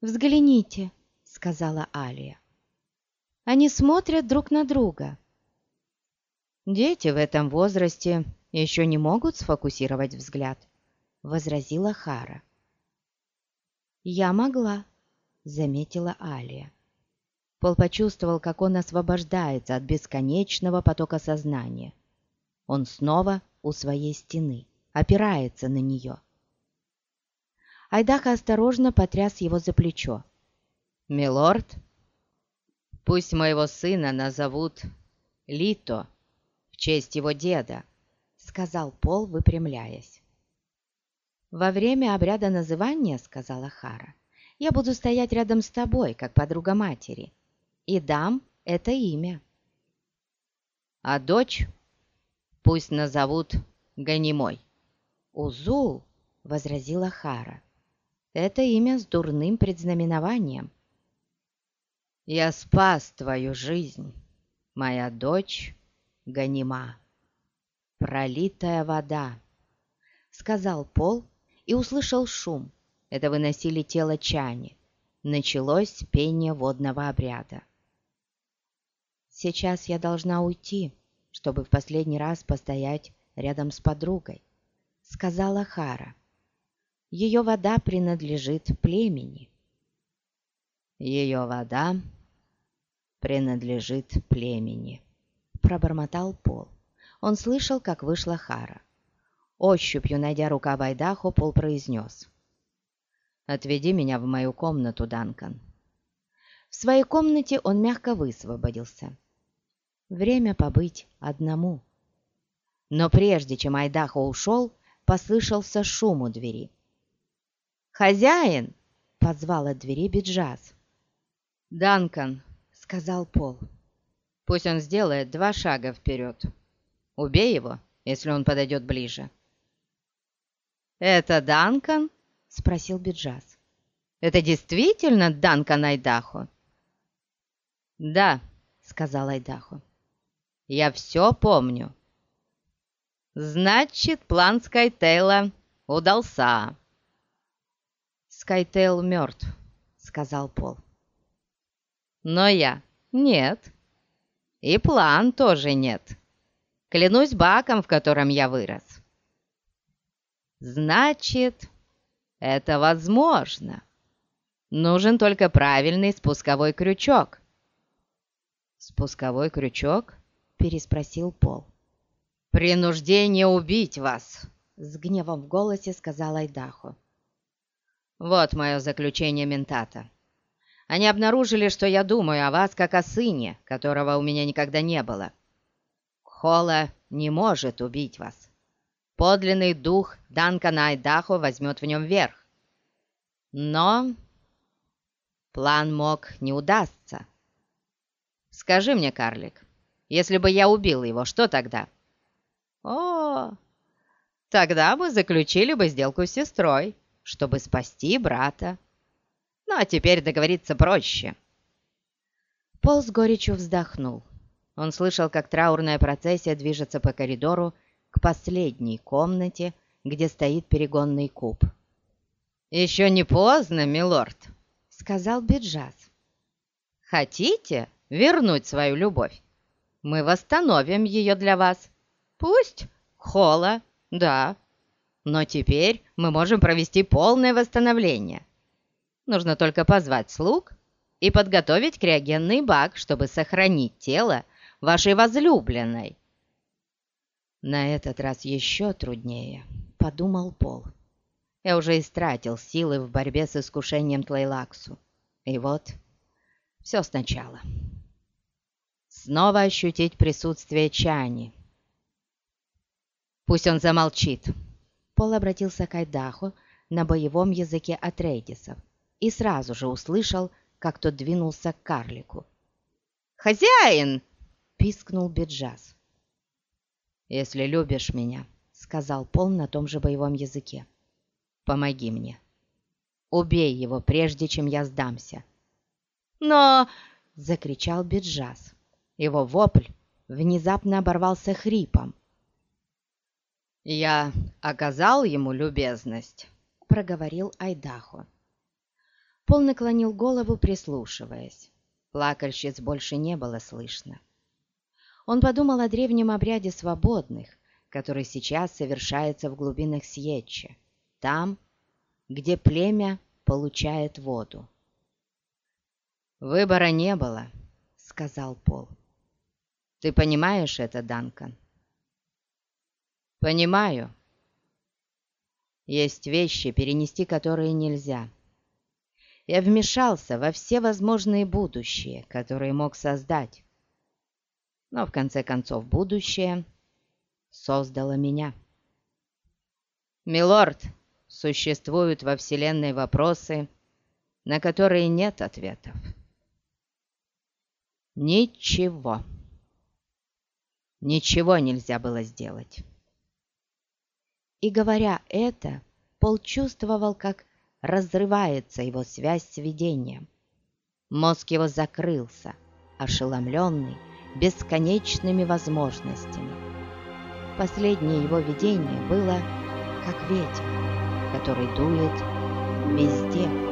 «Взгляните», — сказала Алия. «Они смотрят друг на друга». «Дети в этом возрасте еще не могут сфокусировать взгляд», — возразила Хара. «Я могла», — заметила Алия. Пол почувствовал, как он освобождается от бесконечного потока сознания. Он снова у своей стены, опирается на нее. Айдаха осторожно потряс его за плечо. «Милорд, пусть моего сына назовут Лито в честь его деда», сказал Пол, выпрямляясь. «Во время обряда называния, — сказала Хара, — я буду стоять рядом с тобой, как подруга матери, и дам это имя. А дочь пусть назовут Ганимой». «Узул», — возразила Хара, — «это имя с дурным предзнаменованием». «Я спас твою жизнь, моя дочь Ганима, пролитая вода», — сказал Пол и услышал шум. Это выносили тело Чани. Началось пение водного обряда. «Сейчас я должна уйти, чтобы в последний раз постоять рядом с подругой», — сказала Хара. «Ее вода принадлежит племени». «Ее вода принадлежит племени», — пробормотал Пол. Он слышал, как вышла Хара. Ощупью, найдя рука Айдахо, Пол произнес. «Отведи меня в мою комнату, Данкан». В своей комнате он мягко высвободился. Время побыть одному. Но прежде чем Айдахо ушел, послышался шум у двери. «Хозяин!» — позвал от двери Биджаз. «Данкан», — сказал Пол. «Пусть он сделает два шага вперед. Убей его, если он подойдет ближе». «Это Данкан?» — спросил Биджаз. «Это действительно Данкан Айдахо?» «Да», — сказал Айдахо. «Я все помню». «Значит, план Скайтейла удался». «Скайтейл мертв», — сказал Пол. «Но я нет. И план тоже нет. Клянусь баком, в котором я вырос. Значит, это возможно. Нужен только правильный спусковой крючок. «Спусковой крючок?» – переспросил Пол. «Принуждение убить вас!» – с гневом в голосе сказал Айдахо. «Вот мое заключение ментата. Они обнаружили, что я думаю о вас как о сыне, которого у меня никогда не было. Хола не может убить вас. Подлинный дух Данкана Айдахо возьмет в нем верх. Но план мог не удастся. Скажи мне, карлик, если бы я убил его, что тогда? О, тогда мы заключили бы сделку с сестрой, чтобы спасти брата. Ну, а теперь договориться проще. Пол с горечью вздохнул. Он слышал, как траурная процессия движется по коридору, к последней комнате, где стоит перегонный куб. «Еще не поздно, милорд», — сказал Биджаз. «Хотите вернуть свою любовь? Мы восстановим ее для вас. Пусть хола, да, но теперь мы можем провести полное восстановление. Нужно только позвать слуг и подготовить криогенный бак, чтобы сохранить тело вашей возлюбленной. На этот раз еще труднее, подумал Пол. Я уже истратил силы в борьбе с искушением Тлейлаксу. И вот все сначала. Снова ощутить присутствие Чани. Пусть он замолчит. Пол обратился к Айдаху на боевом языке Атрейдисов и сразу же услышал, как тот двинулся к карлику. «Хозяин!» — пискнул Биджаз. «Если любишь меня», — сказал Пол на том же боевом языке, — «помоги мне. Убей его, прежде чем я сдамся». «Но...» — закричал Биджаз. Его вопль внезапно оборвался хрипом. «Я оказал ему любезность», — проговорил Айдахо. Пол наклонил голову, прислушиваясь. Плакальщиц больше не было слышно. Он подумал о древнем обряде свободных, который сейчас совершается в глубинах Сьетча, там, где племя получает воду. «Выбора не было», — сказал Пол. «Ты понимаешь это, Данкан?» «Понимаю. Есть вещи, перенести которые нельзя. Я вмешался во все возможные будущее, которые мог создать. Но в конце концов будущее создало меня. Милорд, существуют во Вселенной вопросы, на которые нет ответов. Ничего. Ничего нельзя было сделать. И говоря это, Пол чувствовал, как разрывается его связь с видением. Мозг его закрылся, ошеломленный бесконечными возможностями. Последнее его видение было как ветер, который дует везде.